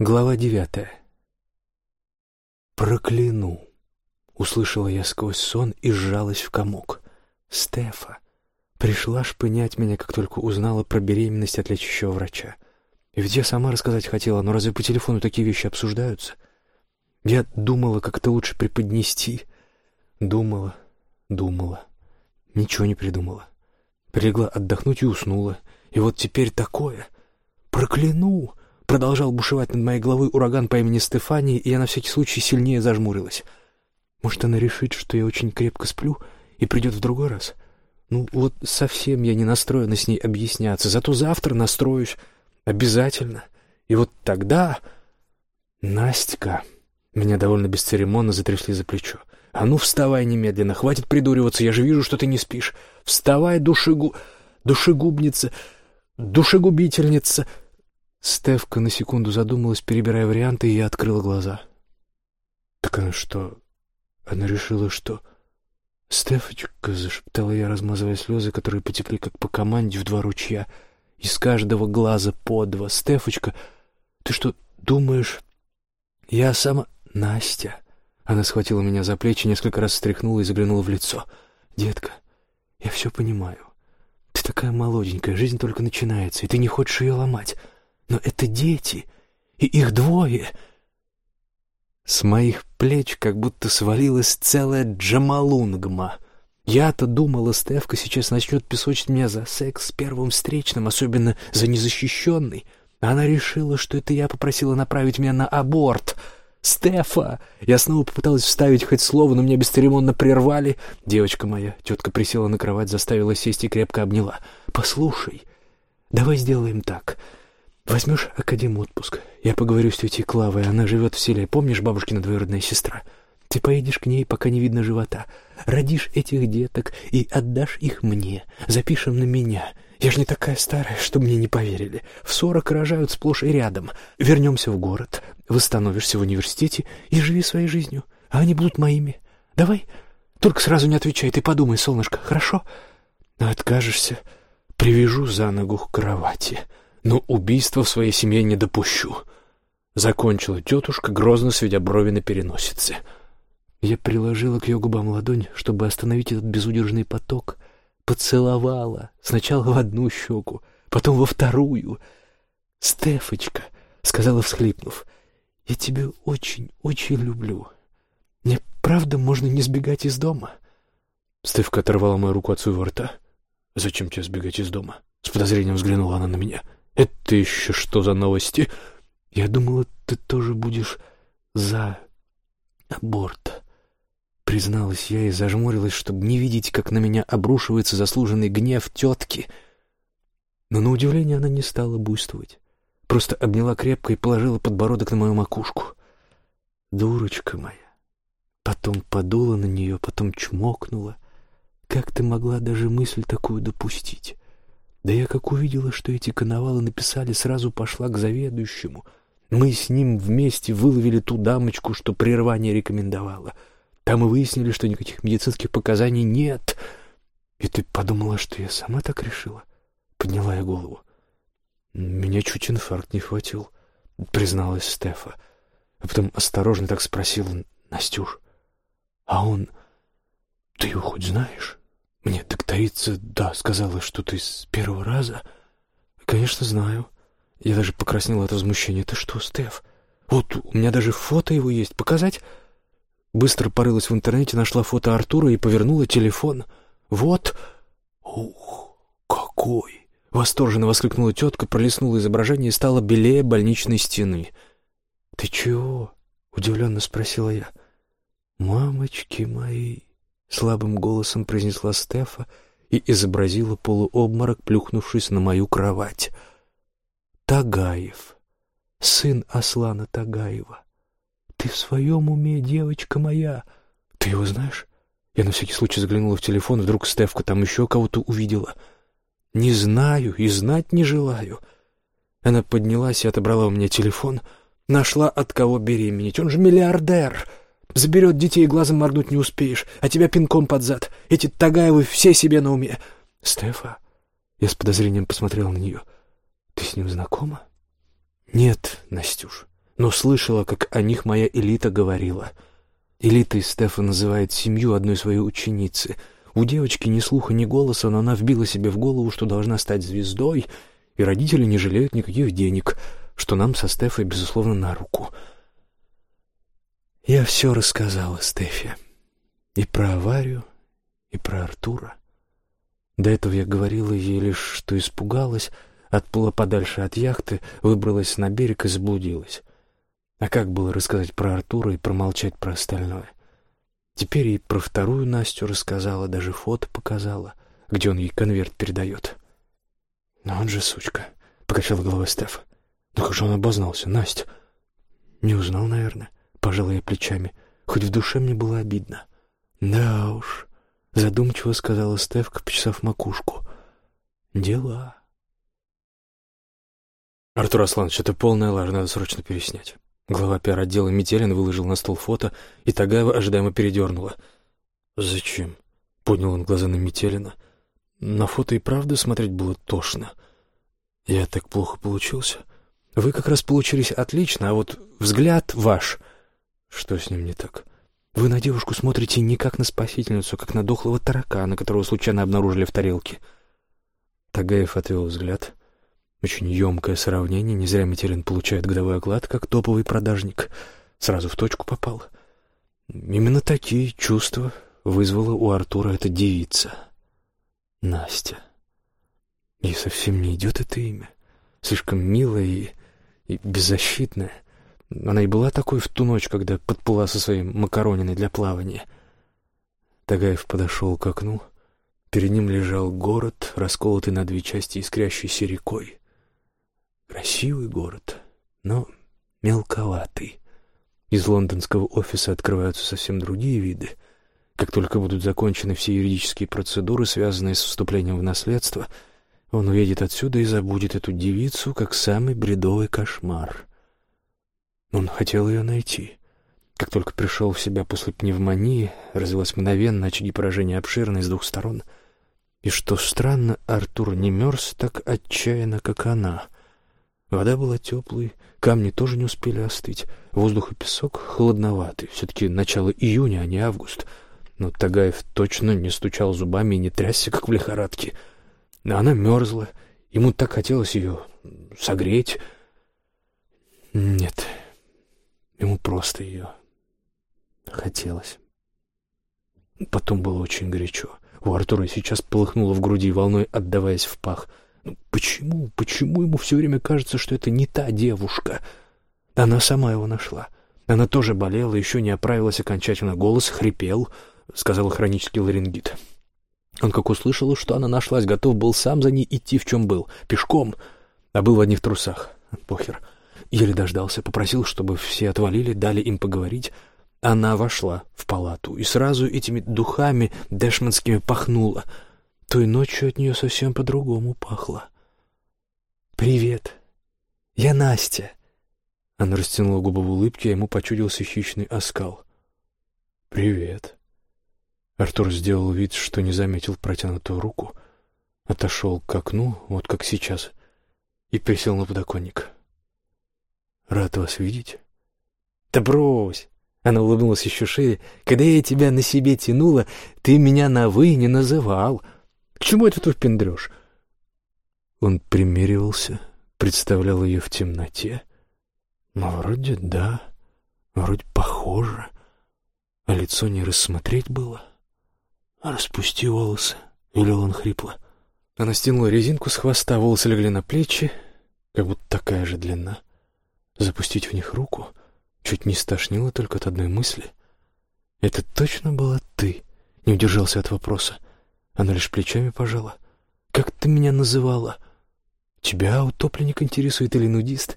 Глава девятая. «Прокляну!» — услышала я сквозь сон и сжалась в комок. «Стефа!» Пришла шпынять меня, как только узнала про беременность от лечащего врача. И ведь я сама рассказать хотела, но разве по телефону такие вещи обсуждаются? Я думала, как это лучше преподнести. Думала, думала. Ничего не придумала. Прилегла отдохнуть и уснула. И вот теперь такое. Прокляну! Продолжал бушевать над моей головой ураган по имени Стефания, и я на всякий случай сильнее зажмурилась. Может, она решит, что я очень крепко сплю и придет в другой раз? Ну, вот совсем я не настроена с ней объясняться, зато завтра настроюсь. Обязательно. И вот тогда... Настя, Меня довольно бесцеремонно затрясли за плечо. «А ну, вставай немедленно, хватит придуриваться, я же вижу, что ты не спишь. Вставай, душегу... душегубница, душегубительница!» Стевка на секунду задумалась, перебирая варианты, и я открыла глаза. «Так она что? Она решила, что...» «Стефочка», — зашептала я, размазывая слезы, которые потекли, как по команде, в два ручья, из каждого глаза по два. «Стефочка, ты что, думаешь...» «Я сама...» «Настя...» Она схватила меня за плечи, несколько раз встряхнула и заглянула в лицо. «Детка, я все понимаю. Ты такая молоденькая, жизнь только начинается, и ты не хочешь ее ломать. Но это дети, и их двое. С моих плеч как будто свалилась целая джамалунгма. Я-то думала, Стевка сейчас начнет песочить меня за секс с первым встречным, особенно за незащищенный. Она решила, что это я попросила направить меня на аборт. «Стефа!» Я снова попыталась вставить хоть слово, но меня бесцеремонно прервали. Девочка моя, тетка присела на кровать, заставила сесть и крепко обняла. «Послушай, давай сделаем так. Возьмешь академ отпуск. Я поговорю с тетей Клавой, она живет в селе. Помнишь, бабушкина двоюродная сестра? Ты поедешь к ней, пока не видно живота. Родишь этих деток и отдашь их мне. Запишем на меня. Я же не такая старая, чтобы мне не поверили. В сорок рожают сплошь и рядом. Вернемся в город, восстановишься в университете и живи своей жизнью. А они будут моими. Давай, только сразу не отвечай, ты подумай, солнышко, хорошо? Откажешься, привяжу за ногу к кровати» но убийства в своей семье не допущу. Закончила тетушка, грозно сведя брови на переносице. Я приложила к ее губам ладонь, чтобы остановить этот безудержный поток. Поцеловала. Сначала в одну щеку, потом во вторую. «Стефочка», — сказала, всхлипнув, — «я тебя очень-очень люблю. Мне правда можно не сбегать из дома?» Стефка оторвала мою руку от своего рта. «Зачем тебе сбегать из дома?» С подозрением взглянула она на меня. «Это еще что за новости?» «Я думала, ты тоже будешь за аборт», — призналась я и зажмурилась, чтобы не видеть, как на меня обрушивается заслуженный гнев тетки. Но на удивление она не стала буйствовать. Просто обняла крепко и положила подбородок на мою макушку. «Дурочка моя!» Потом подула на нее, потом чмокнула. «Как ты могла даже мысль такую допустить?» Да я как увидела, что эти коновалы написали, сразу пошла к заведующему. Мы с ним вместе выловили ту дамочку, что прервание рекомендовала. Там и выяснили, что никаких медицинских показаний нет. И ты подумала, что я сама так решила? Подняла я голову. Меня чуть инфаркт не хватил, призналась Стефа. А потом осторожно так спросила, Настюш, а он... Ты его хоть знаешь? Мне докторица, да, сказала, что ты с первого раза. Конечно, знаю. Я даже покраснел от возмущения. Ты что, Стеф? Вот у меня даже фото его есть. Показать? Быстро порылась в интернете, нашла фото Артура и повернула телефон. Вот. Ух, какой! Восторженно воскликнула тетка, пролистнула изображение и стала белее больничной стены. «Ты чего?» — удивленно спросила я. «Мамочки мои!» Слабым голосом произнесла Стефа и изобразила полуобморок, плюхнувшись на мою кровать. Тагаев, сын Аслана Тагаева. Ты в своем уме, девочка моя? Ты его знаешь? Я на всякий случай заглянула в телефон, вдруг Стефка там еще кого-то увидела. Не знаю и знать не желаю. Она поднялась и отобрала у меня телефон. Нашла, от кого беременеть. Он же миллиардер. Заберет детей, глазом моргнуть не успеешь, а тебя пинком под зад. Эти Тагаевы все себе на уме. Стефа, я с подозрением посмотрел на нее. Ты с ним знакома? Нет, Настюш, но слышала, как о них моя элита говорила. Элитой Стефа называет семью одной своей ученицы. У девочки ни слуха, ни голоса, но она вбила себе в голову, что должна стать звездой, и родители не жалеют никаких денег, что нам со Стефой, безусловно, на руку. Я все рассказала Стефе. И про аварию, и про Артура. До этого я говорила ей лишь, что испугалась, отплыла подальше от яхты, выбралась на берег и заблудилась. А как было рассказать про Артура и промолчать про остальное? Теперь и про вторую Настю рассказала, даже фото показала, где он ей конверт передает. «Но он же сучка», — покачала головой Стеф. «Ну как же он обознался, Настя?» «Не узнал, наверное», — пожала я плечами, хоть в душе мне было обидно. «Да уж», — задумчиво сказала Стефка, почесав макушку. «Дела». «Артур Асланович, это полная лажа, надо срочно переснять». Глава пиар-отдела Метелин выложил на стол фото, и Тагаева ожидаемо передернула. «Зачем?» — поднял он глаза на Метелина. «На фото и правда смотреть было тошно. Я так плохо получился. Вы как раз получились отлично, а вот взгляд ваш... Что с ним не так? Вы на девушку смотрите не как на спасительницу, как на дохлого таракана, которого случайно обнаружили в тарелке». Тагаев отвел взгляд — очень емкое сравнение, не зря Метелин получает годовой оклад, как топовый продажник. Сразу в точку попал. Именно такие чувства вызвала у Артура эта девица. Настя. Ей совсем не идет это имя. Слишком милое и, и беззащитное. Она и была такой в ту ночь, когда подплыла со своей макарониной для плавания. Тагаев подошел к окну. Перед ним лежал город, расколотый на две части искрящейся рекой. Красивый город, но мелковатый. Из лондонского офиса открываются совсем другие виды. Как только будут закончены все юридические процедуры, связанные с вступлением в наследство, он уедет отсюда и забудет эту девицу, как самый бредовый кошмар. Он хотел ее найти. Как только пришел в себя после пневмонии, развилась мгновенно, очаги поражения обширные с двух сторон. И что странно, Артур не мерз так отчаянно, как она. Вода была теплой, камни тоже не успели остыть, воздух и песок холодноватый. Все-таки начало июня, а не август. Но Тагаев точно не стучал зубами и не трясся, как в лихорадке. А она мерзла, ему так хотелось ее согреть. Нет, ему просто ее хотелось. Потом было очень горячо. У Артура сейчас полыхнуло в груди, волной отдаваясь в пах — ну, почему, почему ему все время кажется, что это не та девушка? Она сама его нашла. Она тоже болела, еще не оправилась окончательно. Голос хрипел, сказала хронический ларингит. Он, как услышал, что она нашлась, готов был сам за ней идти, в чем был, пешком, а был в одних трусах. Похер. Еле дождался, попросил, чтобы все отвалили, дали им поговорить. Она вошла в палату и сразу этими духами дэшманскими пахнула — той ночью от нее совсем по-другому пахло. «Привет. Я Настя». Она растянула губы в улыбке, а ему почудился хищный оскал. «Привет». Артур сделал вид, что не заметил протянутую руку, отошел к окну, вот как сейчас, и присел на подоконник. «Рад вас видеть». «Да брось!» Она улыбнулась еще шире. «Когда я тебя на себе тянула, ты меня на «вы» не называл. К чему этот выпендрешь?» Он примеривался, представлял ее в темноте. Ну, вроде да, вроде похоже, а лицо не рассмотреть было. А распусти волосы, — велел он хрипло. Она стянула резинку с хвоста, волосы легли на плечи, как будто такая же длина. Запустить в них руку чуть не стошнило только от одной мысли. «Это точно была ты?» — не удержался от вопроса. Она лишь плечами пожала. «Как ты меня называла?» «Тебя утопленник интересует или нудист?»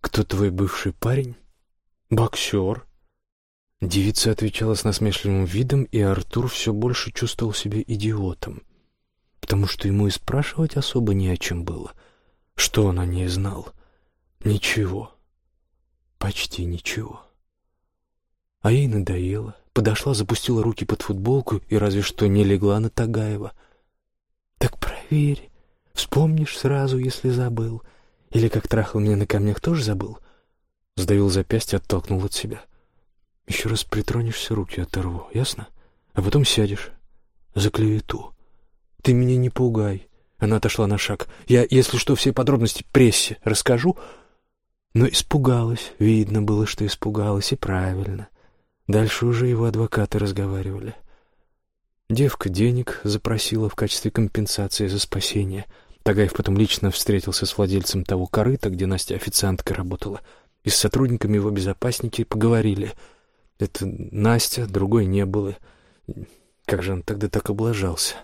«Кто твой бывший парень?» «Боксер». Девица отвечала с насмешливым видом, и Артур все больше чувствовал себя идиотом, потому что ему и спрашивать особо не о чем было. Что он о ней знал? Ничего. Почти ничего. А ей надоело подошла, запустила руки под футболку и разве что не легла на Тагаева. «Так проверь. Вспомнишь сразу, если забыл. Или как трахал меня на камнях, тоже забыл?» Сдавил запястье, оттолкнул от себя. Еще раз притронешься, руки оторву, ясно? А потом сядешь. За клевету. Ты меня не пугай. Она отошла на шаг. Я, если что, все подробности прессе расскажу. Но испугалась. Видно было, что испугалась, и правильно. Дальше уже его адвокаты разговаривали. Девка денег запросила в качестве компенсации за спасение. Тагаев потом лично встретился с владельцем того корыта, где Настя официанткой работала, и с сотрудниками его безопасники поговорили. Это Настя, другой не было. Как же он тогда так облажался?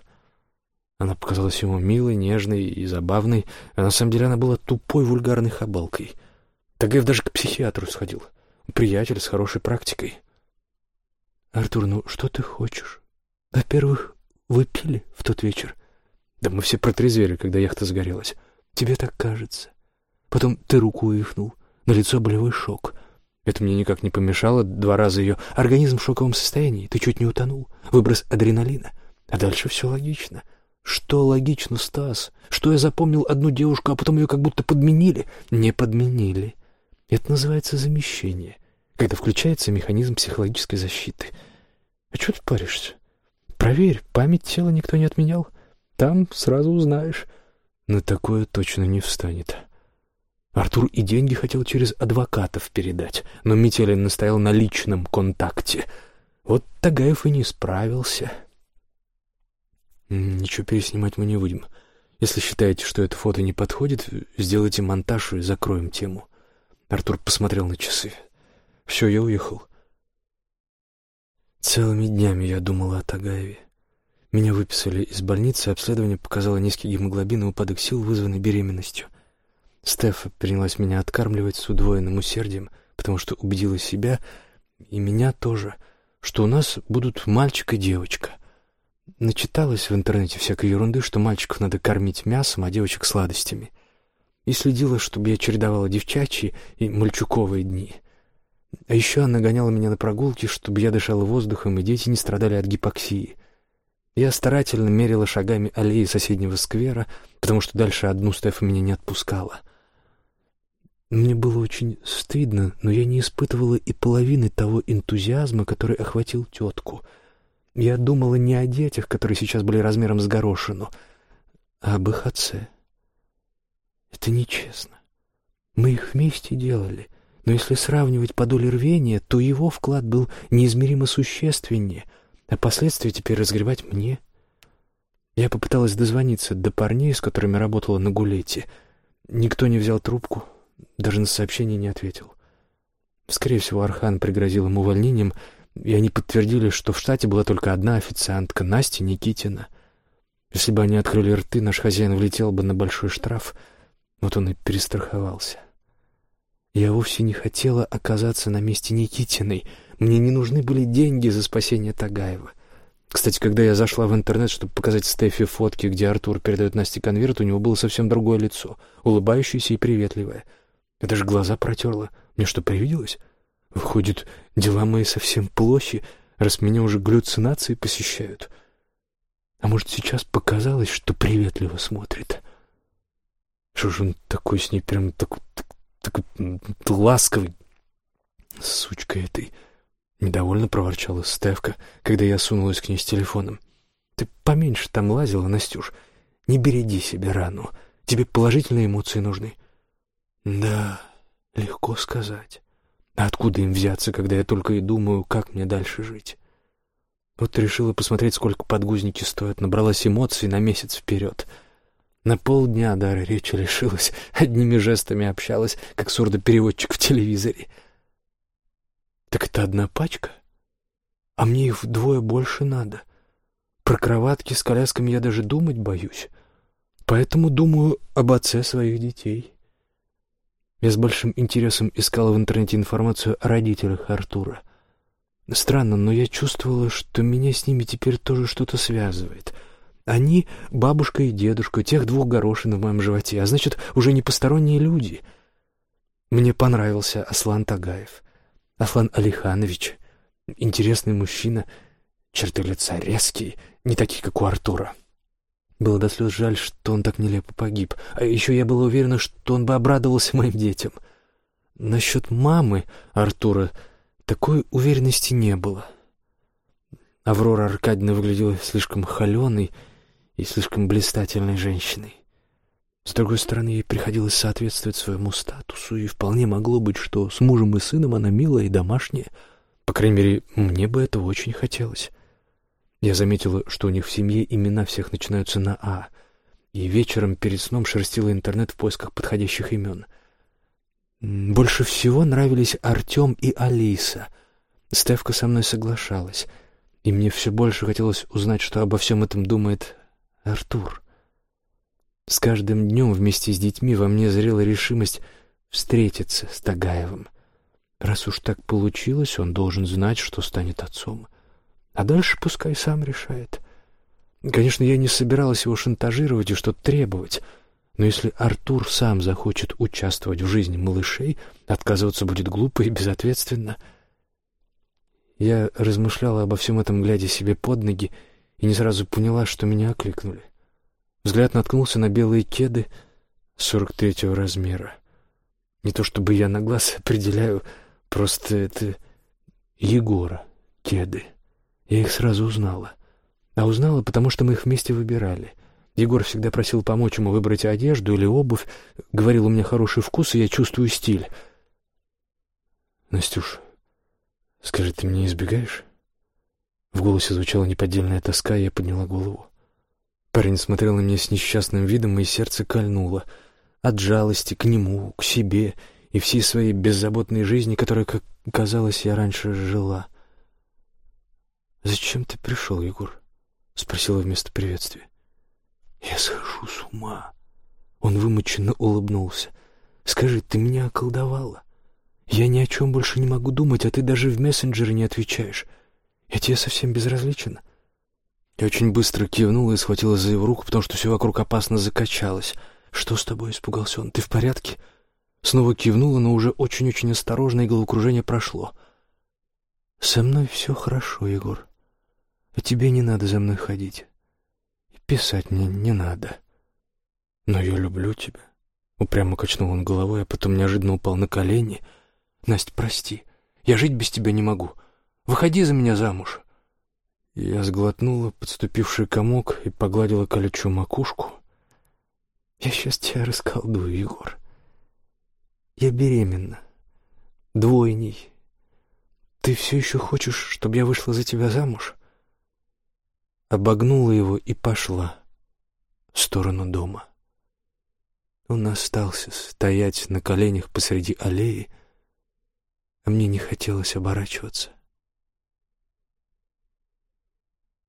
Она показалась ему милой, нежной и забавной, а на самом деле она была тупой, вульгарной хабалкой. Тагаев даже к психиатру сходил. Приятель с хорошей практикой. «Артур, ну что ты хочешь? Во-первых, вы пили в тот вечер?» «Да мы все протрезвели, когда яхта сгорелась. Тебе так кажется. Потом ты руку вывихнул, на лицо болевой шок. Это мне никак не помешало, два раза ее организм в шоковом состоянии, ты чуть не утонул, выброс адреналина. А дальше все логично». «Что логично, Стас? Что я запомнил одну девушку, а потом ее как будто подменили?» «Не подменили. Это называется замещение когда включается механизм психологической защиты. А что ты паришься? Проверь, память тела никто не отменял. Там сразу узнаешь. Но такое точно не встанет. Артур и деньги хотел через адвокатов передать, но Метелин настоял на личном контакте. Вот Тагаев и не справился. Ничего переснимать мы не будем. Если считаете, что это фото не подходит, сделайте монтаж и закроем тему. Артур посмотрел на часы. Все, я уехал. Целыми днями я думала о Тагаеве. Меня выписали из больницы, обследование показало низкий гемоглобин и упадок сил, вызванный беременностью. Стефа принялась меня откармливать с удвоенным усердием, потому что убедила себя, и меня тоже, что у нас будут мальчик и девочка. Начиталась в интернете всякой ерунды, что мальчиков надо кормить мясом, а девочек — сладостями. И следила, чтобы я чередовала девчачьи и мальчуковые дни. А еще она гоняла меня на прогулки, чтобы я дышала воздухом, и дети не страдали от гипоксии. Я старательно мерила шагами аллеи соседнего сквера, потому что дальше одну Стефа меня не отпускала. Мне было очень стыдно, но я не испытывала и половины того энтузиазма, который охватил тетку. Я думала не о детях, которые сейчас были размером с горошину, а об их отце. Это нечестно. Мы их вместе делали, но если сравнивать по доле рвения, то его вклад был неизмеримо существеннее, а последствия теперь разгребать мне. Я попыталась дозвониться до парней, с которыми работала на гулете. Никто не взял трубку, даже на сообщение не ответил. Скорее всего, Архан пригрозил им увольнением, и они подтвердили, что в штате была только одна официантка, Настя Никитина. Если бы они открыли рты, наш хозяин влетел бы на большой штраф. Вот он и перестраховался. Я вовсе не хотела оказаться на месте Никитиной. Мне не нужны были деньги за спасение Тагаева. Кстати, когда я зашла в интернет, чтобы показать Стефи фотки, где Артур передает Насте конверт, у него было совсем другое лицо, улыбающееся и приветливое. Я даже глаза протерла. Мне что, привиделось? Выходит, дела мои совсем плохи, раз меня уже галлюцинации посещают. А может, сейчас показалось, что приветливо смотрит? Что же он такой с ней прям так, так, такой ласковый. Сучка этой. Недовольно проворчала Стевка, когда я сунулась к ней с телефоном. Ты поменьше там лазила, Настюш. Не береди себе рану. Тебе положительные эмоции нужны. Да, легко сказать. А откуда им взяться, когда я только и думаю, как мне дальше жить? Вот решила посмотреть, сколько подгузники стоят, набралась эмоций на месяц вперед — на полдня дара речи лишилась, одними жестами общалась, как сурдопереводчик в телевизоре. Так это одна пачка? А мне их вдвое больше надо. Про кроватки с колясками я даже думать боюсь. Поэтому думаю об отце своих детей. Я с большим интересом искала в интернете информацию о родителях Артура. Странно, но я чувствовала, что меня с ними теперь тоже что-то связывает — они — бабушка и дедушка, тех двух горошин в моем животе, а значит, уже не посторонние люди. Мне понравился Аслан Тагаев. Аслан Алиханович. Интересный мужчина, черты лица резкие, не такие, как у Артура. Было до слез жаль, что он так нелепо погиб. А еще я была уверена, что он бы обрадовался моим детям. Насчет мамы Артура такой уверенности не было. Аврора Аркадьевна выглядела слишком холеной и слишком блистательной женщиной. С другой стороны, ей приходилось соответствовать своему статусу, и вполне могло быть, что с мужем и сыном она милая и домашняя. По крайней мере, мне бы этого очень хотелось. Я заметила, что у них в семье имена всех начинаются на «А», и вечером перед сном шерстила интернет в поисках подходящих имен. Больше всего нравились Артем и Алиса. Стевка со мной соглашалась, и мне все больше хотелось узнать, что обо всем этом думает Артур. С каждым днем вместе с детьми во мне зрела решимость встретиться с Тагаевым. Раз уж так получилось, он должен знать, что станет отцом. А дальше пускай сам решает. Конечно, я не собиралась его шантажировать и что-то требовать, но если Артур сам захочет участвовать в жизни малышей, отказываться будет глупо и безответственно. Я размышляла обо всем этом, глядя себе под ноги, и не сразу поняла, что меня окликнули. Взгляд наткнулся на белые кеды сорок третьего размера. Не то чтобы я на глаз определяю, просто это Егора кеды. Я их сразу узнала. А узнала, потому что мы их вместе выбирали. Егор всегда просил помочь ему выбрать одежду или обувь, говорил, у меня хороший вкус, и я чувствую стиль. «Настюш, скажи, ты меня избегаешь?» В голосе звучала неподдельная тоска, и я подняла голову. Парень смотрел на меня с несчастным видом, и сердце кольнуло. От жалости к нему, к себе и всей своей беззаботной жизни, которой, как казалось, я раньше жила. «Зачем ты пришел, Егор?» — спросила вместо приветствия. «Я схожу с ума». Он вымученно улыбнулся. «Скажи, ты меня околдовала? Я ни о чем больше не могу думать, а ты даже в мессенджере не отвечаешь. Я тебе совсем безразлична». Я очень быстро кивнула и схватила за его руку, потому что все вокруг опасно закачалось. «Что с тобой?» — испугался он. «Ты в порядке?» Снова кивнула, но уже очень-очень осторожно, и головокружение прошло. «Со мной все хорошо, Егор. А тебе не надо за мной ходить. И писать мне не надо. Но я люблю тебя». Упрямо качнул он головой, а потом неожиданно упал на колени. «Настя, прости. Я жить без тебя не могу. Выходи за меня замуж». Я сглотнула подступивший комок и погладила колючую макушку. «Я сейчас тебя расколдую, Егор. Я беременна. Двойней. Ты все еще хочешь, чтобы я вышла за тебя замуж?» Обогнула его и пошла в сторону дома. Он остался стоять на коленях посреди аллеи, а мне не хотелось оборачиваться.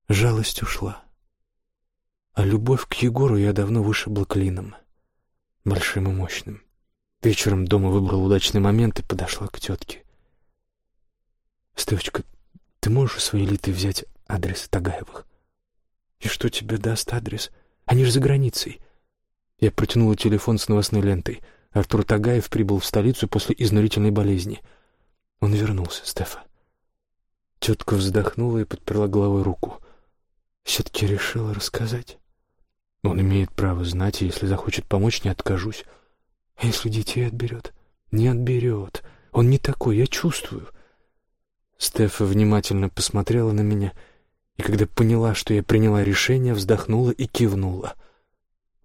Жалость ушла. А любовь к Егору я давно вышибла клином. Большим и мощным. Вечером дома выбрала удачный момент и подошла к тетке. «Стевочка, ты можешь у своей Литы взять адрес Тагаевых?» «И что тебе даст адрес? Они же за границей». Я протянула телефон с новостной лентой. Артур Тагаев прибыл в столицу после изнурительной болезни. Он вернулся, Стефа. Тетка вздохнула и подперла головой руку. Все-таки решила рассказать. Он имеет право знать, и если захочет помочь, не откажусь. А если детей отберет? Не отберет. Он не такой, я чувствую. Стефа внимательно посмотрела на меня, и когда поняла, что я приняла решение, вздохнула и кивнула.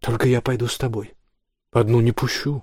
«Только я пойду с тобой. Одну не пущу.